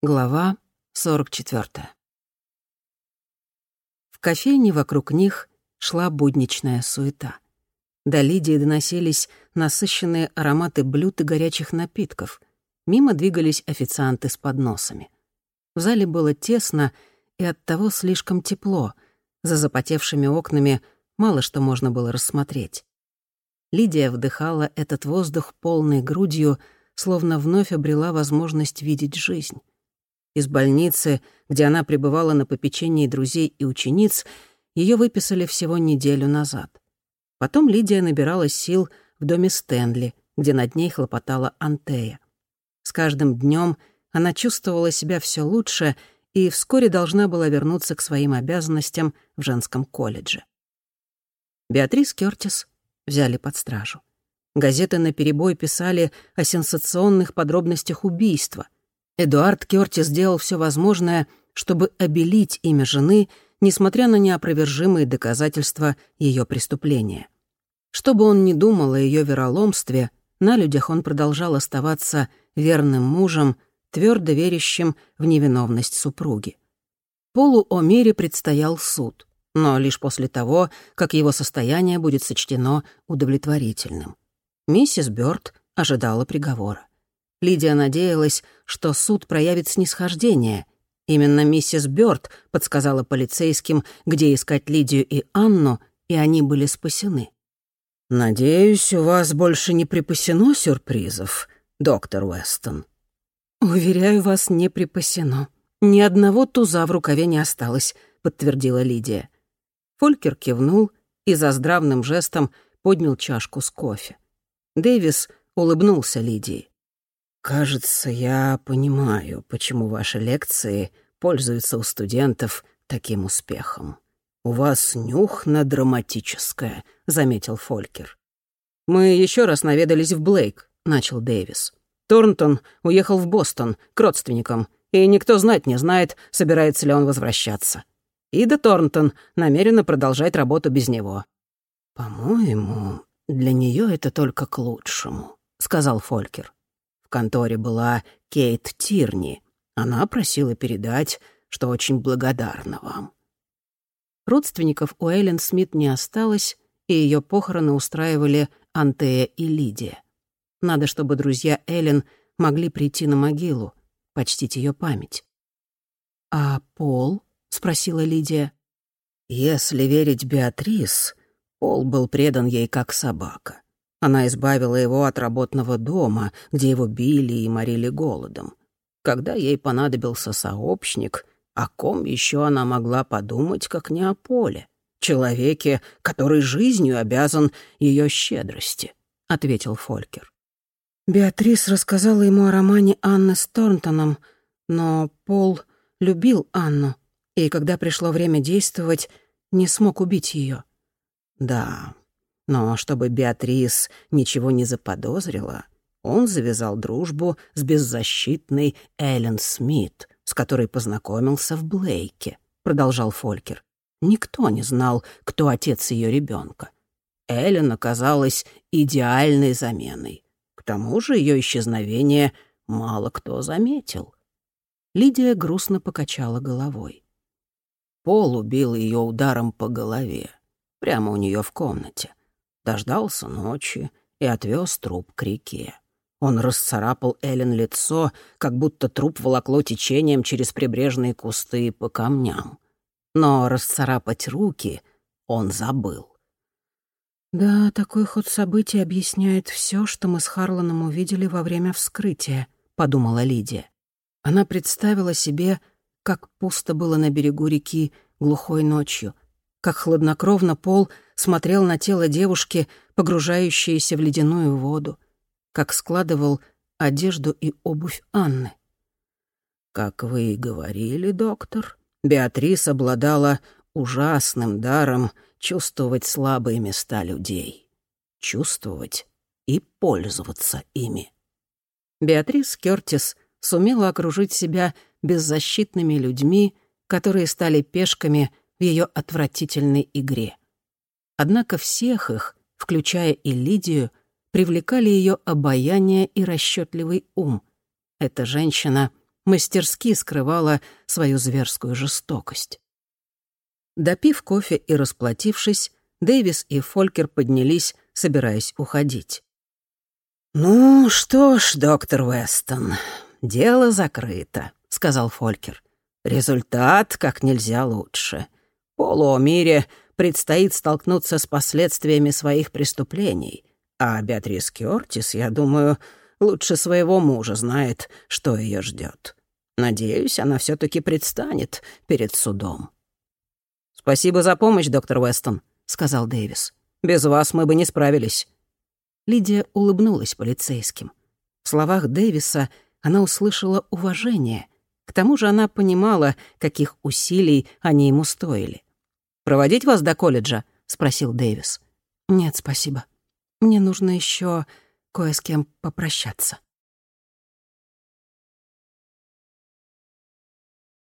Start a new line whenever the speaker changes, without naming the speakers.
Глава 44. В кофейне вокруг них шла будничная суета. До Лидии доносились насыщенные ароматы блюд и горячих напитков. Мимо двигались официанты с подносами. В зале было тесно и оттого слишком тепло. За запотевшими окнами мало что можно было рассмотреть. Лидия вдыхала этот воздух полной грудью, словно вновь обрела возможность видеть жизнь. Из больницы, где она пребывала на попечении друзей и учениц, ее выписали всего неделю назад. Потом Лидия набиралась сил в доме Стэнли, где над ней хлопотала Антея. С каждым днем она чувствовала себя все лучше и вскоре должна была вернуться к своим обязанностям в женском колледже. Беатрис Кёртис взяли под стражу. Газеты наперебой писали о сенсационных подробностях убийства — Эдуард Кёрти сделал все возможное, чтобы обелить имя жены, несмотря на неопровержимые доказательства ее преступления. Что бы он ни думал о ее вероломстве, на людях он продолжал оставаться верным мужем, твердо верящим в невиновность супруги. Полу Омере предстоял суд, но лишь после того, как его состояние будет сочтено удовлетворительным. Миссис Бёрд ожидала приговора. Лидия надеялась, что суд проявит снисхождение. Именно миссис Бёрд подсказала полицейским, где искать Лидию и Анну, и они были спасены. «Надеюсь, у вас больше не припасено сюрпризов, доктор Уэстон?» «Уверяю вас, не припасено. Ни одного туза в рукаве не осталось», — подтвердила Лидия. Фолькер кивнул и за здравным жестом поднял чашку с кофе. Дэвис улыбнулся Лидии. «Кажется, я понимаю, почему ваши лекции пользуются у студентов таким успехом. У вас нюх на драматическое», — заметил Фолькер. «Мы еще раз наведались в Блейк», — начал Дэвис. «Торнтон уехал в Бостон к родственникам, и никто знать не знает, собирается ли он возвращаться. Ида Торнтон намерена продолжать работу без него». «По-моему, для нее это только к лучшему», — сказал Фолькер. В конторе была Кейт Тирни. Она просила передать, что очень благодарна вам. Родственников у Эллен Смит не осталось, и ее похороны устраивали Антея и Лидия. Надо, чтобы друзья Эллен могли прийти на могилу, почтить ее память. «А Пол?» — спросила Лидия. «Если верить Беатрис, Пол был предан ей как собака. Она избавила его от работного дома, где его били и морили голодом. Когда ей понадобился сообщник, о ком еще она могла подумать, как не о Поле, человеке, который жизнью обязан ее щедрости, — ответил Фолькер. Беатрис рассказала ему о романе Анны с Торнтоном, но Пол любил Анну, и когда пришло время действовать, не смог убить ее. Да, но чтобы Беатрис ничего не заподозрила, он завязал дружбу с беззащитной Эллен Смит, с которой познакомился в Блейке, продолжал Фолькер. Никто не знал, кто отец ее ребенка. Эллен оказалась идеальной заменой. К тому же ее исчезновение мало кто заметил. Лидия грустно покачала головой. Пол убил ее ударом по голове, прямо у нее в комнате дождался ночи и отвез труп к реке. Он расцарапал Эллен лицо, как будто труп волокло течением через прибрежные кусты по камням. Но расцарапать руки он забыл. «Да, такой ход событий объясняет все, что мы с Харланом увидели во время вскрытия», — подумала Лидия. Она представила себе, как пусто было на берегу реки глухой ночью, как хладнокровно Пол смотрел на тело девушки, погружающейся в ледяную воду, как складывал одежду и обувь Анны. «Как вы и говорили, доктор, Беатрис обладала ужасным даром чувствовать слабые места людей, чувствовать и пользоваться ими». Беатрис Кёртис сумела окружить себя беззащитными людьми, которые стали пешками в ее отвратительной игре. Однако всех их, включая и Лидию, привлекали ее обаяние и расчетливый ум. Эта женщина мастерски скрывала свою зверскую жестокость. Допив кофе и расплатившись, Дэвис и Фолькер поднялись, собираясь уходить. «Ну что ж, доктор Вестон, дело закрыто», — сказал Фолькер. «Результат как нельзя лучше. Полу Мире предстоит столкнуться с последствиями своих преступлений, а Беатрис Кёртис, я думаю, лучше своего мужа знает, что ее ждет. Надеюсь, она все таки предстанет перед судом». «Спасибо за помощь, доктор Вестон», — сказал Дэвис. «Без вас мы бы не справились». Лидия улыбнулась полицейским. В словах Дэвиса она услышала уважение. К тому же она понимала, каких усилий они ему стоили. «Проводить вас до колледжа?» — спросил Дэвис. «Нет, спасибо. Мне нужно еще кое с кем попрощаться».